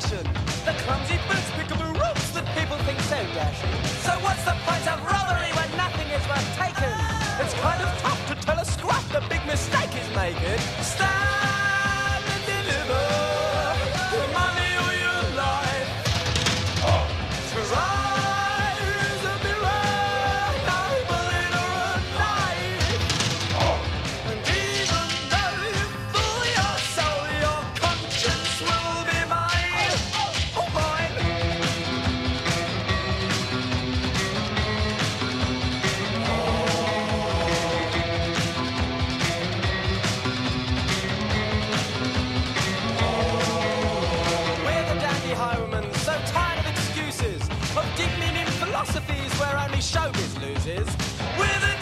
fashion. The clumsy boots, peekaboo roofs that people think so dashing. So what's the point of robbery when nothing is worth taking? It's kind of tough to tell a scrap the big mistake is making. Stand showbiz loses with